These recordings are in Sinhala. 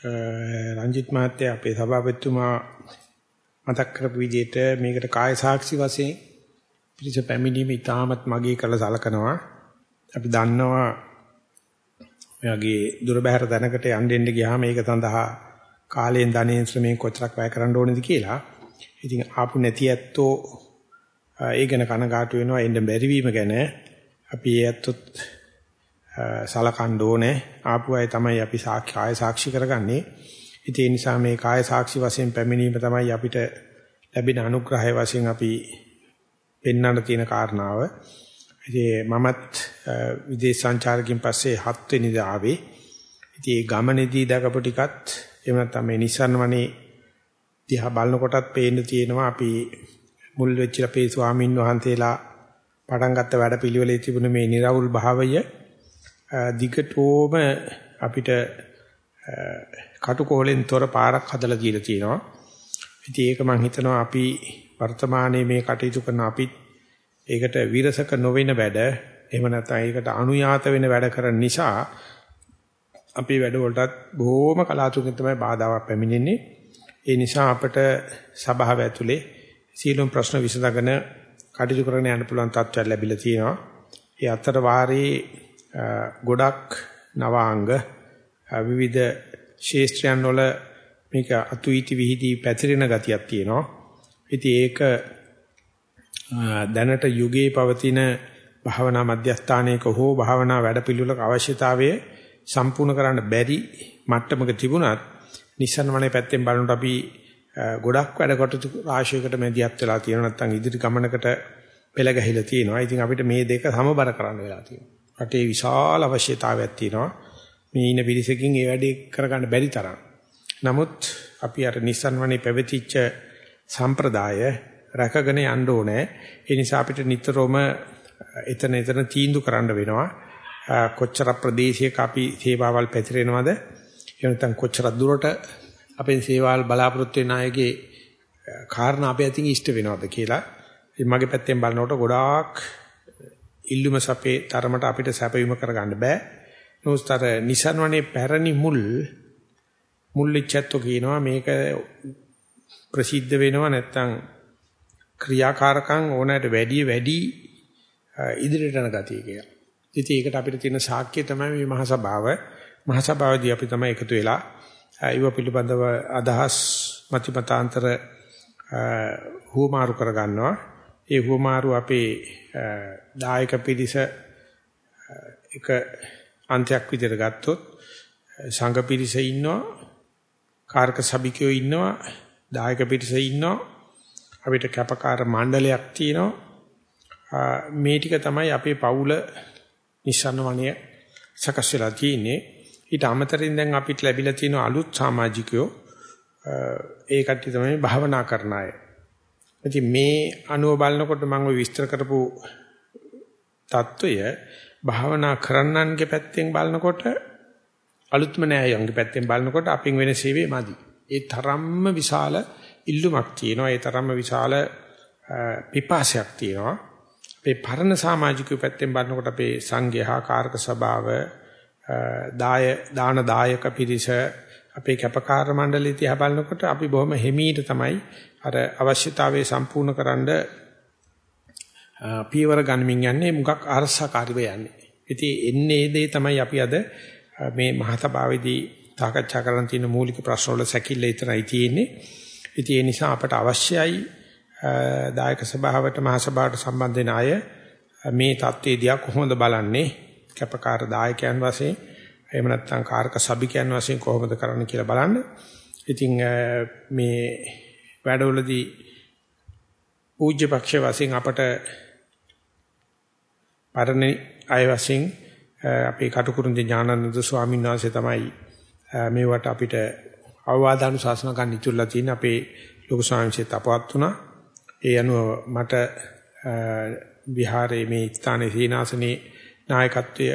රංජිත් මහත්තයා අපේ සභාපතිතුමා මතක් කරපු විදිහට මේකට කාය සාක්ෂි වශයෙන් පිළිස පැමිණීම ඉතාමත් මගේ කළ සලකනවා. අපි දන්නවා ඔයගේ දුර බැහැර දැනකට යන්න එන්න ගියාම ඒක සඳහා කාලයෙන් ධනෙන් ශ්‍රමයෙන් කොතරක් වැය කරන්න ඕනේද කියලා. ඉතින් ආපු නැති ඇත්තෝ ඒ ගැන කනගාටු වෙනවා එන්න බැරි වීම ගැන. අපි ඒ ඇත්තොත් සලකන්න ඕනේ. ආපු අය තමයි අපි කාය සාක්ෂි කරගන්නේ. ඉතින් ඒ නිසා මේ කාය සාක්ෂි වශයෙන් පැමිණීම තමයි අපිට ලැබෙන අනුග්‍රහය වශයෙන් අපි පෙන්වන්න තියෙන කාරණාව. ඉතින් මමත් විදේශ සංචාරකින් පස්සේ 7 වෙනිදා ආවේ. ඉතින් ඒ ගමනේදී දැකපු ටිකත් එහෙම නැත්නම් මේ නිසන් වනේ දිහා බලනකොටත් පේන්න තියෙනවා අපි මුල් වෙච්ච අපේ ස්වාමින් වහන්සේලා පටන් ගත්ත වැඩපිළිවෙලේ තිබුණ මේ निराවුල් භාවය දිගටම අපිට කටුකොහලෙන් තොර පාරක් හදලා දීලා තියෙනවා. ඉතින් ඒක මම හිතනවා අපි වර්තමානයේ මේ කටයුතු කරන අපිත් ඒකට විරසක නොවන වැඩ එහෙම නැත්නම් ඒකට අනුයාත වෙන වැඩ කරන නිසා අපේ වැඩවලටත් බොහොම කලාතුරකින් තමයි බාධාවක් පැමිණෙන්නේ. ඒ නිසා අපට සභාව ඇතුලේ සීලොම් ප්‍රශ්න විසඳගෙන කටයුතු කරගෙන යන්න පුළුවන් තත්ත්වයක් ලැබිලා තියෙනවා. ඒ අතර වාරේ ගොඩක් නවාංග විවිධ ශේෂ්ත්‍රයන් වල මේක අතුයිති විහිදී පැතිරෙන ගතියක් තියෙනවා. ඉතින් ඒක දැනට යුගයේ පවතින භාවනා මධ්‍යස්ථානයක හෝ භාවනා වැඩපිළිවෙලක අවශ්‍යතාවය සම්පූර්ණ කරන්න බැරි මට්ටමක තිබුණත් නිසන්වනේ පැත්තෙන් බලනකොට අපි ගොඩක් වැඩ කටයුතු රාශියකට මැදිහත් වෙලා තියෙනවා නැත්නම් ඉදිරි ගමනකට පෙළ ගැහිලා තියෙනවා. ඉතින් අපිට මේ දෙක සමබර කරන්න වෙලා තියෙනවා. රටේ විශාල අවශ්‍යතාවයක් තියෙනවා. මේ ඉන පිරිසකින් ඒ වැඩේ කරගන්න බැරි තරම්. නමුත් අපි අර නිසන්වනේ පැවතිච්ච සම්ප්‍රදාය රැකගෙන යන්න ඕනේ. ඒ නිසා අපිට නිතරම එතන එතන තීන්දුව කරන්න වෙනවා. කොච්චර ප්‍රදේශයක අපි සේවාවල් පැතිරෙනවද? එහෙම නැත්නම් කොච්චර දුරට අපේ සේවාවල් බලාපොරොත්තු වෙන අයගේ කාරණා අපේ අතින් ඉෂ්ට වෙනවද කියලා. මගේ පැත්තෙන් බලනකොට ගොඩාක් ඉල්ලුම සපේ තරමට අපිට සැපයීම කරගන්න බෑ. නෝස්තර නිසන්වනේ පැරණි මුල් මුල්ලිච්ඡත්තු කියනවා මේක ප්‍රසිද්ධ වෙනවා නැත්නම් ක්‍රියාකාරකම් ඕනෑමට වැඩි වැඩි ඉදිරියට යන ගතිය කියලා. ඉතින් ඒකට අපිට තියෙන සාක්ෂිය තමයි මේ මහසභාව. මහසභාවදී අපි තමයි එකතු වෙලා ඒව පිළිබඳව අදහස් මතිමතාන්තර හුවමාරු කරගන්නවා. ඒ හුවමාරු අපේ දායක පිරිස එක අන්තයක් විදිහට ගත්තොත් සංඝ පිරිස ඉන්නවා කාර්ක සභිකයෝ ඉන්නවා දායක පිරිස ඉන්නවා අපිට කැපකාර මණ්ඩලයක් තියෙනවා මේ ටික තමයි අපේ පවුල නිසන්න වණය සකස් වෙලා තියෙන්නේ ඊට අමතරින් දැන් අපිට ලැබිලා තියෙන අලුත් සමාජිකයෝ ඒ කට්ටිය තමයි භාවනා කරන අය. ඉතින් මේ අනුව බලනකොට මම විස්තර කරපු தত্ত্বය භාවනා කරන්නන්ගේ පැත්තෙන් බලනකොට අලුත්ම නෑයන්ගේ පැත්තෙන් බලනකොට අපින් වෙන සේවේ මදි. ඒ තරම්ම විශාල ඉල්ලුමක් තියෙනවා. ඒ තරම්ම විශාල පිපාසයක් තියෙනවා. අපේ පරණ සමාජික පැත්තෙන් බලනකොට අපේ සංඝයා කාර්ක සභාව දාය දාන දායක පිරිස අපේ කැපකාර මණ්ඩලය තියා බලනකොට අපි බොහොම හිමීට තමයි අර අවශ්‍යතාවය සම්පූර්ණ කරන්න පීවර ගනිමින් යන්නේ මුගක් අරසකාරීව යන්නේ. ඉතින් එන්නේ දේ තමයි අපි අද මේ මහතභාවේදී සාකච්ඡා කරන්න තියෙන මූලික ප්‍රශ්න වල සැකිල්ල විතරයි තියෙන්නේ. ඉතින් ඒ නිසා අපට අවශ්‍යයි දායක සභාවට මහ සභාවට සම්බන්ධ වෙන අය මේ தත්ත්වය දිහා කොහොමද බලන්නේ? කැපකාර දායකයන් වශයෙන් එහෙම නැත්නම් කාර්ක සබිකයන් වශයෙන් කොහොමද කරන්න කියලා බලන්න. ඉතින් මේ වැඩවලදී පූජ්‍ය පක්ෂ වශයෙන් අපට පරණ අය වශයෙන් අපේ කටුකුරුන්දී ඥානানন্দ ස්වාමීන් වහන්සේ තමයි මේවට අපිට අවවාදානුශාසන ගන්න ඉතුරුලා තියෙන අපේ ලොකු ස්වාමීන්චේත් අපවත් වුණා. ඒ අනුව මට විහාරයේ මේ ස්ථානයේ සීනාසනේ නායකත්වය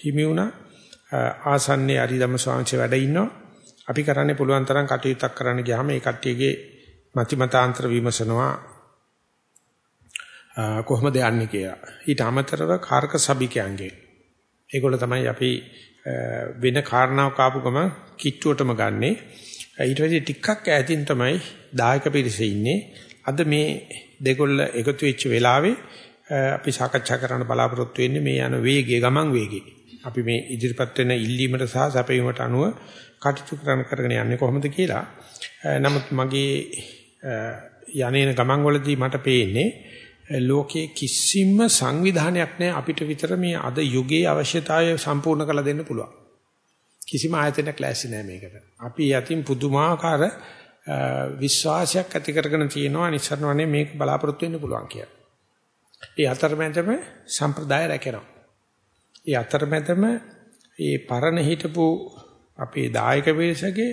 හිමි වුණා. ආසන්නේ අරිදම ස්වාමීන්චේ වැඩ ඉන්නවා. අපි කරන්නේ පුළුවන් තරම් කටයුත්තක් කරන්න ගියාම ඒ කට්ටියගේ මතිමතාන්තර විමසනවා කොහොමද යන්නේ කියලා. ඊට අමතරව කාර්ක සභිකයන්ගේ. ඒගොල්ල තමයි අපි වෙන කාරණාවක් ආපු ගම කිට්ටුවටම ගන්නෙ. ඊට පස්සේ ටිකක් ඈතින් තමයි දායක පිරිස ඉන්නේ. අද මේ දෙකොල්ල එකතු වෙච්ච වෙලාවේ අපි සාකච්ඡා කරන්න බලාපොරොත්තු වෙන්නේ මේ යන වේගය ගමන් වේගය. අපි මේ ඉදිරිපත් වෙන ඉල්ලීමට සහ සැපයීමට අනුව කටයුතු කරන කරගෙන යන්නේ කොහොමද කියලා. නමුත් මගේ යන්නේන ගමන් වලදී මට පේන්නේ ලෝකයේ කිසිම සංවිධානයක් නැහැ අපිට විතර මේ අද යුගයේ අවශ්‍යතාවය සම්පූර්ණ කරලා දෙන්න පුළුවන්. කිසිම ආයතනයක් ලෑස්ති නැහැ මේකට. අපි යතින් පුදුමාකාර විශ්වාසයක් ඇති කරගෙන තියෙනවා නිසරණවනේ මේක බලාපොරොත්තු වෙන්න පුළුවන් කියලා. ඒ අතරමැදම සම්ප්‍රදාය රැකෙනවා. ඒ අතරමැදම ඒ පරණ හිටපු අපේ දායක වේශගේ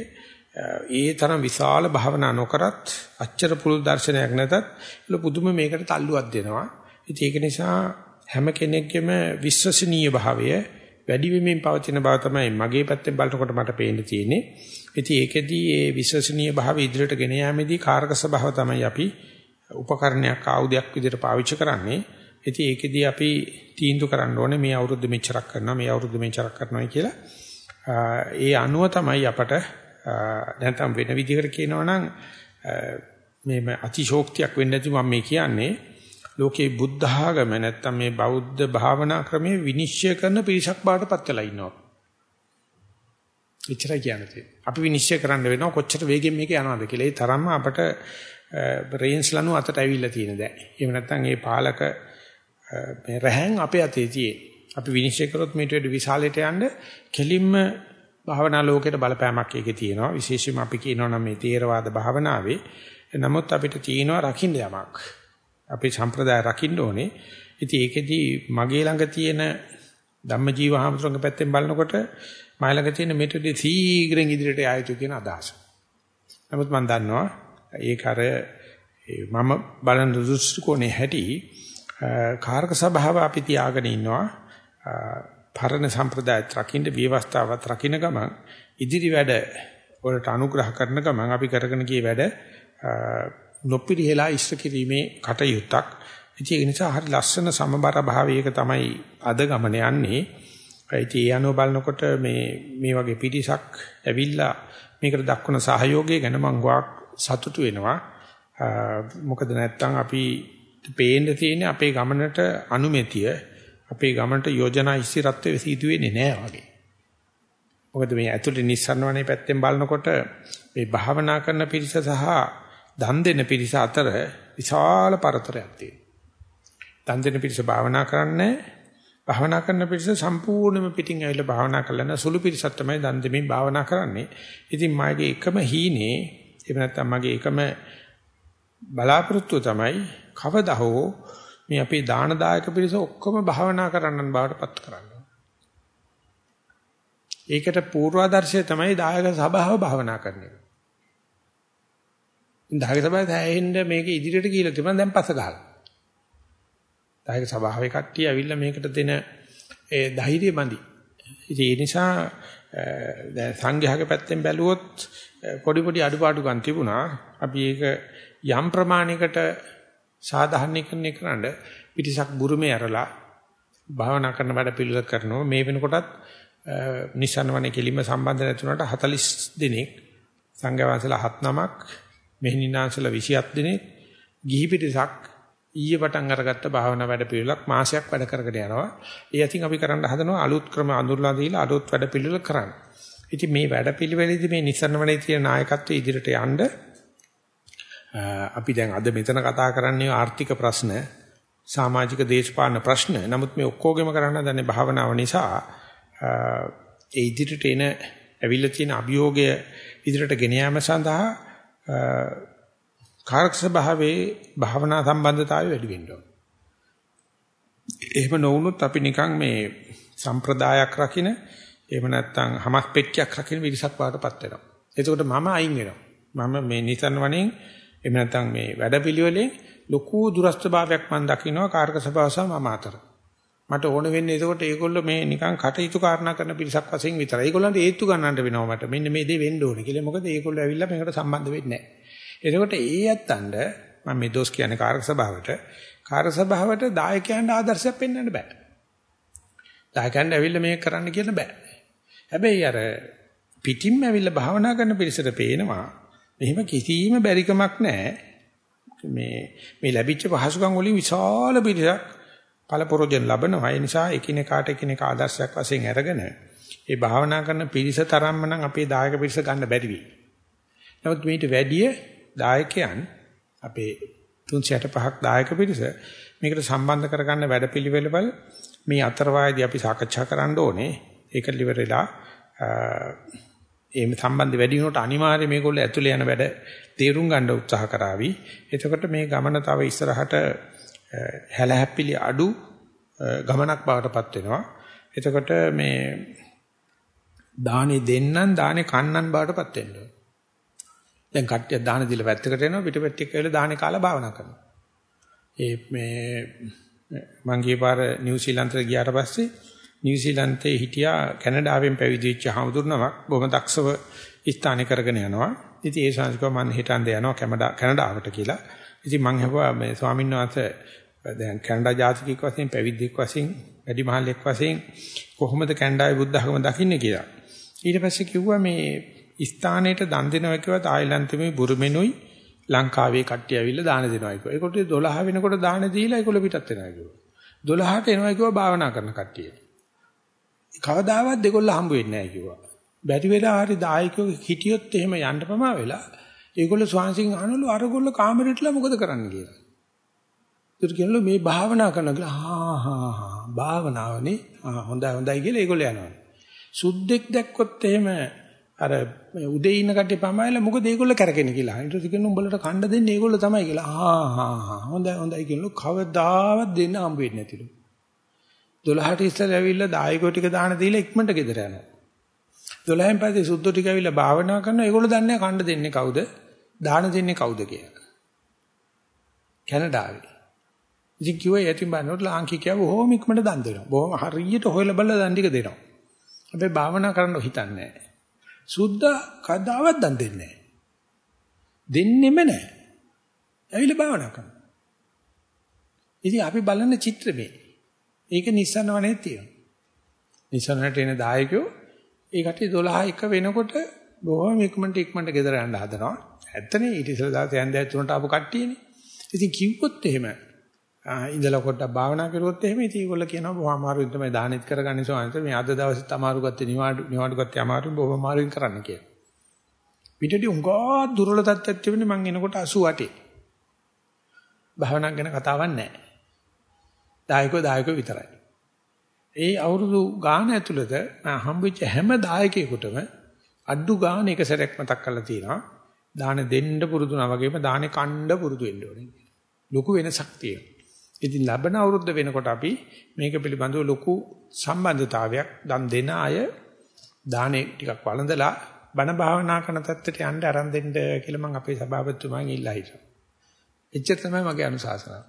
ඒ තරම් විශාල භාවනා නොකරත් අච්චර පුළුල් දර්ශනයක් නැතත් ඒල පුදුම මේකට තල්ලුවක් දෙනවා. ඉතින් ඒක නිසා හැම කෙනෙක්ගේම විශ්වසනීය භාවය වැඩි වෙමින් පවතින බව තමයි මගේ පැත්තෙන් බලනකොට මට පේන්න තියෙන්නේ. ඉතින් ඒකෙදී ඒ විශ්වසනීය භාවය ඉදිරියට ගෙන යාමේදී කාරක ස්වභාව තමයි අපි උපකරණයක් ආයුධයක් විදිහට පාවිච්චි කරන්නේ. ඉතින් ඒකෙදී අපි තීන්දුව කරන්න ඕනේ මේ අවුරුද්ද මෙච්චරක් කරනවා මේ අවුරුද්ද මෙච්චරක් කරනවා කියලා. ඒ අනුව තමයි අපට නැත්නම් වෙන විදිහකට කියනවා නම් මේ අතිශෝක්තියක් වෙන්නේ නැති මම මේ කියන්නේ ලෝකේ බුද්ධ ආගම නැත්නම් මේ බෞද්ධ භාවනා ක්‍රමයේ විනිශ්චය කරන පිරිසක් බාටපත් වෙලා ඉන්නවා. එච්චරයි කියන්නේ. අපි විනිශ්චය කරන්න වෙනවා කොච්චර වේගෙන් මේක යනවද කියලා. ඒ තරම්ම අපට රේන්ස් ලනු අතට ඇවිල්ලා තියෙන දැන්. එහෙම නැත්නම් ඒ පාලක මේ රැහන් අපේ අතේ තියෙන. අපි විනිශ්චය කරොත් මේට වැඩි විශාලයට යන්න කෙලින්ම භාවනා ලෝකයට බලපෑමක් ඒකේ තියෙනවා. විශේෂයෙන්ම අපි කියනවා නම් මේ තේරවාද භාවනාවේ නමුත් අපිට තියෙනවා රකින්න යමක්. අපේ සම්ප්‍රදාය රකින්න ඕනේ. ඉතින් ඒකෙදි මගේ ළඟ තියෙන ධම්මජීව හාමුදුරන්ගේ පැත්තෙන් බලනකොට මයි ළඟ තියෙන මෙතෙදි සීඝ්‍රයෙන් ඉදිරියට ආයතු කියන අදහස. නමුත් මම දන්නවා ඒක අර මම බලන දෘෂ්ටි කෝණේ හැටි කාරක ස්වභාව අපි තියාගෙන ඉන්නවා පරණ සම්ප්‍රදායත් රකින්න විවස්ථාවත් රකින්න ගමන් ඉදිරි වැඩ වලට අනුග්‍රහ කරන ගමන් අපි කරගෙන ගිය වැඩ නොපිරිහෙලා ඉෂ්ට කිරීමේ කටයුත්තක්. ඉතින් ඒ නිසා හරි ලස්සන සමබර භාවයක තමයි අද ගමන යන්නේ. ඉතින් ඒ අනුව බලනකොට මේ මේ වගේ පිටිසක් ඇවිල්ලා මේකට දක්වන සහයෝගය ගැන මම ගොඩක් සතුටු වෙනවා. මොකද නැත්තම් අපි පේන්න තියෙන අපේ ගමනට අනුමැතිය අපේ ගමනට යෝජනා ඉස්තිරත්වයේ සිදු වෙන්නේ නැහැ වගේ. මොකද මේ ඇතුළේ නිස්සරණවනේ පැත්තෙන් බලනකොට මේ භාවනා කරන පිරිස සහ දන් දෙන පිරිස අතර විශාල පරතරයක් තියෙනවා. දන් දෙන පිරිස භාවනා කරන්නේ භාවනා කරන පිරිස සම්පූර්ණයෙන්ම පිටින් ඇවිල්ලා භාවනා කරලා සුළු පිරිසක් තමයි දන් දෙමින් භාවනා කරන්නේ. ඉතින් මාගේ එකම හීනේ එහෙම නැත්නම් මගේ එකම බලාපොරොත්තුව තමයි කවදා හෝ මේ අපේ දාන දායක පිරිස ඔක්කොම භාවනා කරන්නන් බවට පත් කරන්න. ඒකට පූර්වාදර්ශය තමයි දායක සභාව භාවනා කරන එක. දායක සභාවේ හැෙන්න මේක ඉදිරියට ගිහිල්ලා තිබුණා දැන් පස්ස ගහලා. දායක සභාවේ කට්ටිය ඇවිල්ලා මේකට දෙන ඒ ධෛර්යය බඳි. ඉතින් ඒ නිසා දැන් සංඝයාගේ පැත්තෙන් බැලුවොත් පොඩි පොඩි අඩුපාඩුකම් තිබුණා. අපි ඒක යම් ප්‍රමාණයකට සාධාරණීකරණය කරන්න පිටිසක් බුරුමේ ඇරලා භාවනා කරන වැඩ පිළිවෙල කරනවා මේ වෙනකොටත් නිසන්වනේ කෙලින්ම සම්බන්ධ නැතුණට 40 දිනක් සංඝවංශලා හත් නමක් මෙහිණිනාංශලා 27 දිනක් ගිහි පිටිසක් ඊයේ පටන් අරගත්ත භාවනා වැඩ පිළිවෙලක් මාසයක් වැඩ කරගෙන යනවා. ඒ අතින් අපි කරන්න හදනවා අලුත් ක්‍රම අඳුරලා දීලා අලුත් වැඩ පිළිවෙල කරන්න. ඉතින් මේ වැඩ පිළිවෙලෙදි මේ නිසන්වනේ තියෙන නායකත්වයේ ඉදිරියට යන්න අපි දැන් අද මෙතන කතා කරන්නේ ආර්ථික ප්‍රශ්න, සමාජික දේශපාලන ප්‍රශ්න. නමුත් මේ ඔක්කොගෙම කරන්න දන්නේ භාවනාව නිසා ඒ ඉදිරියට එන ඇවිල්ලා තියෙන අභියෝගය ඉදිරියට ගෙන යාම සඳහා කාර්ක ස්වභාවයේ භාවනා සම්බන්ධතාවය වැඩි වෙන්න ඕන. එහෙම නොවුනොත් අපි නිකන් මේ සම්ප්‍රදායක් රකින්න එහෙම නැත්නම් හමස් පෙට්ටියක් රකින්න විරිසක් වාටපත් වෙනවා. එතකොට මම අයින් වෙනවා. මම මේ නිසන් වණෙන් එහෙම නැත්නම් මේ වැඩපිළිවෙලේ ලොකු දුරස්තභාවයක් මම දකින්නවා කාර්ක ස්වභාව සහ මම අතර. මට ඕන වෙන්නේ එතකොට ඒගොල්ලෝ මේ නිකන් කටයුතු කාරණා කරන පිරිසක් වශයෙන් විතරයි. ඒගොල්ලන්ට ඒත්තු ගන්නන්න වෙනවා මට. මෙන්න මේ දේ වෙන්න ඕනේ කියලා. මොකද ඒගොල්ලෝ ඇවිල්ලා මේකට සම්බන්ධ වෙන්නේ නැහැ. එතකොට ඒ යත්තන්ඩ මම මේ දොස් කියන්නේ කාර්ක ස්වභාවයට. කාර්ක ස්වභාවයට දායකයන්ට ආදර්ශයක් පෙන්වන්න බෑ. දායකයන්ට ඇවිල්ලා මේක කරන්න කියන බෑ. හැබැයි අර පිටින්ම ඇවිල්ලා භාවනා කරන පිරිසට පේනවා මෙහිම කිසිම බැරිකමක් නැහැ. මේ මේ ලැබිච්ච පහසුකම් වලින් විශාල පිරිසක් පළපොරොජන් ලබනවා. ඒ නිසා එකිනෙකාට එකිනෙක ආදර්ශයක් වශයෙන් අරගෙන ඒ භාවනා කරන පිරිස තරම්ම නම් අපේ දායක පිරිස ගන්න බැරි වෙයි. නමුත් මේට වැඩිය දායකයන් අපේ 365ක් දායක පිරිස මේකට සම්බන්ධ කරගන්න වැඩපිළිවෙළවල මේ අතරවායදී අපි සාකච්ඡා කරන්න ඕනේ. ඒක liverලා එහෙම සම්බන්ධ වැඩි වුණොත් අනිවාර්යයෙන් මේගොල්ලෝ ඇතුලේ යන වැඩ තේරුම් ගන්න උත්සාහ කරાવી. එතකොට මේ ගමන තව ඉස්සරහට හැලහැප්පිලි අඩු ගමනක් බවටපත් වෙනවා. එතකොට මේ දානේ දෙන්නන් දානේ කන්නන් බවටපත් වෙනවා. දැන් කට්ටිය දාන දීලා පැත්තකට එනවා පිටපැත්තේ කියලා දානේ කාලා භාවනා කරනවා. ඒ මේ මං ගිය පාර නිව්සීලන්තේ ගියාට පස්සේ නිව්සීලන්තේ හිටියා කැනඩාවෙන් පැවිදි වෙච්ච හමුදුරනමක් බොහොම දක්ෂව ස්ථානික කරගෙන යනවා. ඉතින් ඒ ශාන්තිකව මම හිතන්නේ යනවා කැනඩා කැනඩාවට කියලා. ඉතින් මං හෙව්වා මේ ස්වාමීන් වහන්සේ දැන් කැනඩා ජාතිකයෙක් වශයෙන් පැවිද්දෙක් වශයෙන් වැඩිමහල්ෙක් වශයෙන් කොහොමද කැනඩාවේ බුද්ධ ධර්ම දකින්නේ කියලා. ඊට පස්සේ කිව්වා මේ ස්ථානයට දන් දෙනවා කියවත් ආයිලන්තෙමේ බුරුමෙනුයි ලංකාවේ කට්ටිය ඇවිල්ලා දාන දෙනවා කිව්වා. ඒකට 12 වෙනකොට දාන දීලා ඒගොල්ලෝ පිටත් වෙනවා කිව්වා. 12ට එනවා කිව්වා භාවනා කරන කට්ටිය. කවදාවත් දෙකොල්ල හම්බ වෙන්නේ නැහැ කිව්වා. බැරි වෙලා හරි දායකයෝ හිටියොත් එහෙම යන්න ප්‍රමා වෙලා ඒගොල්ලෝ ස්වාංශින් අහනලු අරගොල්ල කාමරේටලා මොකද කරන්න කියලා. ඒත් කියනලු මේ භාවනා කරනවා කියලා. හා හා හා භාවනාවනේ. ආ හොඳයි හොඳයි කියලා ඒගොල්ලෝ යනවා. සුද්දෙක් දැක්කොත් එහෙම අර උදේ ඉන්න කට්ටිය පමායලා මොකද ඒගොල්ලෝ කරගෙන කියලා. ඊට පස්සේ කියනවා උඹලට කණ්ඩ දෙන්නේ ඒගොල්ලෝ තමයි කියලා. ආ හා හා හොඳයි හොඳයි කියනලු කවදාවත් දෙන්න හම්බ වෙන්නේ නැතිලු. 12ට ඉස්සර ඇවිල්ලා දායකෝ ටික දාන දීලා ඉක්මනට ගෙදර යනවා. 12න් පස්සේ සුද්ධෝ ටික ඇවිල්ලා භාවනා කරනවා. ඒගොල්ලෝ දන්නේ නැහැ කණ්ඩ දෙන්නේ කවුද? දාන දෙන්නේ කවුද කියලා. කැනඩාවේ. ඉතින් කිව්වා යතිම් බන්නොත් ලාංකිකයව බොහොම ඉක්මනට දන් දෙනවා. බොහොම හරියට හොයලා බලලා දන් ටික දෙනවා. හැබැයි භාවනා කරන්න හිතන්නේ නැහැ. සුද්ධ කදාවත් දන් දෙන්නේ නැහැ. දෙන්නෙම නැහැ. ඇවිල්ලා භාවනා කරනවා. ඉතින් අපි බලන චිත්‍රෙ මේ. ඒක නිස්සන්න වනේ තියෙනවා. නිස්සන්නට එන දායකයෝ ඒ කටි 12 එක වෙනකොට බොහොම ඉක්මනට ඉක්මනට ගෙදර යන්න හදනවා. ඇත්තනේ ඊට ඉස්සෙල්ලා දාත යන්දෑ තුනට ආපු කට්ටියනේ. ඉතින් කිව්වොත් එහෙම ඉඳලා පොඩ්ඩක් භාවනා කරුවොත් එහෙම ඉතින් ඒගොල්ලෝ කියනවා බොහොම අමාරුවෙන් තමයි දානෙත් කරගන්නේ සෝන්ත මේ අද දවසෙත් අමාරු ගත්තේ නිවාඩු නිවාඩු ගත්තේ අමාරුවෙන් බොහොම අමාරුවෙන් කරන්න කියලා. පිටදී උංගා දුර්වල තත්ත්වයක් තිබුණේ මං එනකොට 88. භාවනා ගැන කතාවක් නැහැ. දායකෝ දායකෝ විතරයි. ඒ අවුරුදු ගාන ඇතුළත හම්බෙච්ච හැම දායකයෙකුටම අඩු ගාන එක සැරයක් මතක් කරලා තියෙනවා. දාන දෙන්න පුරුදුනා වගේම දානේ කණ්ඩ පුරුදු වෙන්න ඕනේ. ලොකු වෙනසක් තියෙනවා. ඉතින් ලබන අවුරුද්ද වෙනකොට අපි මේක පිළිබඳව ලොකු සම්බන්ධතාවයක් දන් දෙන අය දානේ ටිකක් වළඳලා බණ භාවනා කරන තත්ත්වයට යන්න ආරම්භ දෙන්න කියලා මම අපේ සභාපතිතුමාගෙන් ඉල්ලා හිටියා. එච්චර තමයි මගේ අනුශාසනාව.